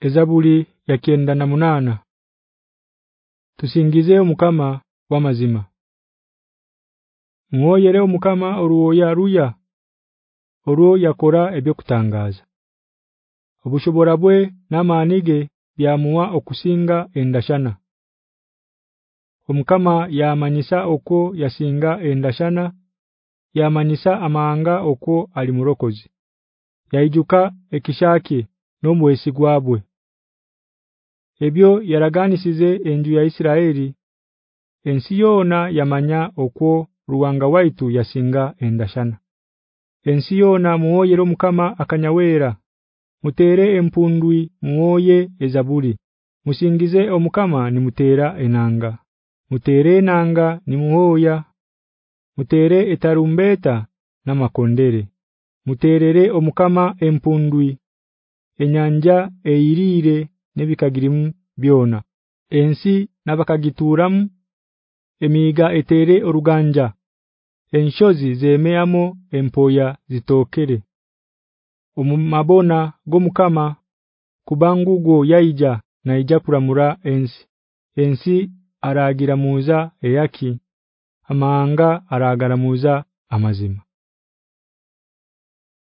Ezabuli ya kienda na munana Tusingize omukama wa mazima Muoyere omukama oruoya ruya oruo yakora ebyo kutangaza Obushobora bwe na manige byamuwa okusinga endashana Omukama yamanyisa oko yasinga endashana yamanyisa amaanga oko alimurokozi Yaijuka ekishake no mwesigwabwe ebyo yaraganisize enju ya Isiraeli ensi yona yamanya okwo ruwanga waitu yasinga endashana ensi yona muoye mukama akanyawera mutere empundwi muoye ezaburi musingize omukama ni mutera enanga mutere enanga ni muoya mutere etarumbeta na makondere muterere omukama empundwi enyanja eirire nebikagirimu byona ensi nabakagituramu emiga etere oruganja enshozi zemeyamo empoya zitokere omumabona gomukama kubangugo yaija naija kuramura ensi ensi aragira muza eyaki amanga muza amazima